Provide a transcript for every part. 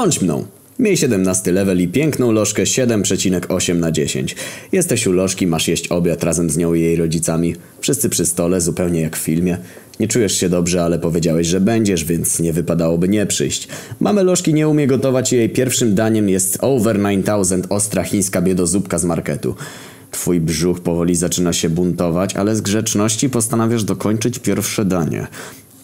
Bądź mną. Miej 17 level i piękną lożkę 7,8 na 10. Jesteś u lożki, masz jeść obiad razem z nią i jej rodzicami. Wszyscy przy stole, zupełnie jak w filmie. Nie czujesz się dobrze, ale powiedziałeś, że będziesz, więc nie wypadałoby nie przyjść. Mamy lożki nie umie gotować i jej pierwszym daniem jest over 9000 ostra chińska biedozupka z marketu. Twój brzuch powoli zaczyna się buntować, ale z grzeczności postanawiasz dokończyć pierwsze danie.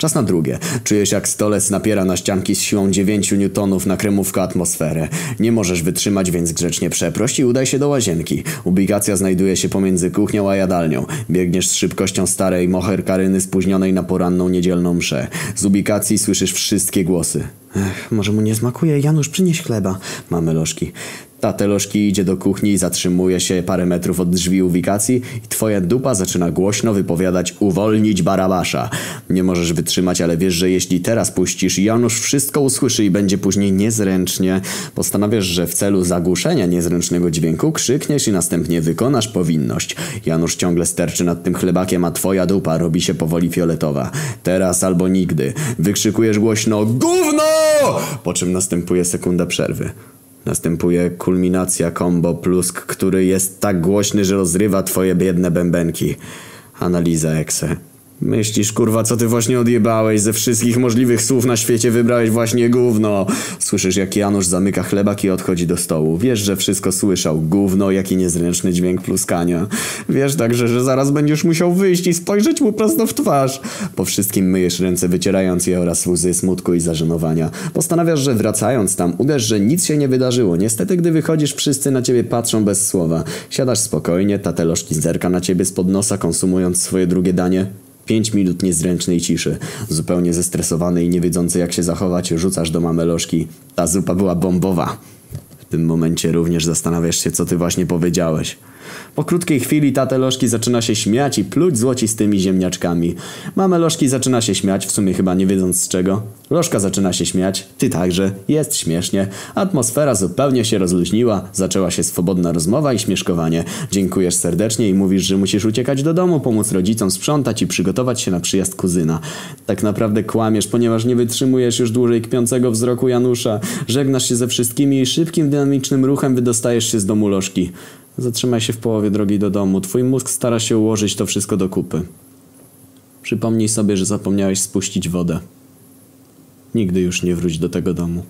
Czas na drugie. Czujesz jak stolec napiera na ścianki z siłą 9 newtonów na kremówkę atmosferę. Nie możesz wytrzymać, więc grzecznie przeproś i udaj się do łazienki. Ubikacja znajduje się pomiędzy kuchnią a jadalnią. Biegniesz z szybkością starej moher karyny spóźnionej na poranną niedzielną mszę. Z ubikacji słyszysz wszystkie głosy. Ech, może mu nie smakuje. Janusz, przynieś chleba. Mamy lożki. Tatelożki idzie do kuchni i zatrzymuje się parę metrów od drzwi ubikacji i twoja dupa zaczyna głośno wypowiadać uwolnić Barabasza. Nie możesz wytrzymać, ale wiesz, że jeśli teraz puścisz, Janusz wszystko usłyszy i będzie później niezręcznie. Postanawiasz, że w celu zagłuszenia niezręcznego dźwięku krzykniesz i następnie wykonasz powinność. Janusz ciągle sterczy nad tym chlebakiem, a twoja dupa robi się powoli fioletowa. Teraz albo nigdy. Wykrzykujesz głośno GÓWNO! Po czym następuje sekunda przerwy. Następuje kulminacja combo plusk, który jest tak głośny, że rozrywa twoje biedne bębenki. Analiza Exe. Myślisz, kurwa, co ty właśnie odjebałeś? Ze wszystkich możliwych słów na świecie wybrałeś właśnie gówno. Słyszysz, jak Janusz zamyka chlebak i odchodzi do stołu. Wiesz, że wszystko słyszał. Gówno, jaki niezręczny dźwięk pluskania. Wiesz także, że zaraz będziesz musiał wyjść i spojrzeć mu prosto w twarz. Po wszystkim myjesz ręce, wycierając je oraz łzy smutku i zażenowania. Postanawiasz, że wracając tam, uderz, że nic się nie wydarzyło. Niestety, gdy wychodzisz, wszyscy na ciebie patrzą bez słowa. Siadasz spokojnie, tatelożki zerka na ciebie spod nosa, konsumując swoje drugie danie. Pięć minut niezręcznej ciszy. Zupełnie zestresowany i nie wiedzący jak się zachować, rzucasz do mamy lożki. Ta zupa była bombowa. W tym momencie również zastanawiasz się, co ty właśnie powiedziałeś. Po krótkiej chwili tatę Lożki zaczyna się śmiać i pluć złocistymi ziemniaczkami. Mama Lożki zaczyna się śmiać, w sumie chyba nie wiedząc z czego. Lożka zaczyna się śmiać, ty także, jest śmiesznie. Atmosfera zupełnie się rozluźniła, zaczęła się swobodna rozmowa i śmieszkowanie. Dziękujesz serdecznie i mówisz, że musisz uciekać do domu, pomóc rodzicom sprzątać i przygotować się na przyjazd kuzyna. Tak naprawdę kłamiesz, ponieważ nie wytrzymujesz już dłużej kpiącego wzroku Janusza. Żegnasz się ze wszystkimi i szybkim, dynamicznym ruchem wydostajesz się z domu Lożki. Zatrzymaj się w połowie drogi do domu. Twój mózg stara się ułożyć to wszystko do kupy. Przypomnij sobie, że zapomniałeś spuścić wodę. Nigdy już nie wróć do tego domu.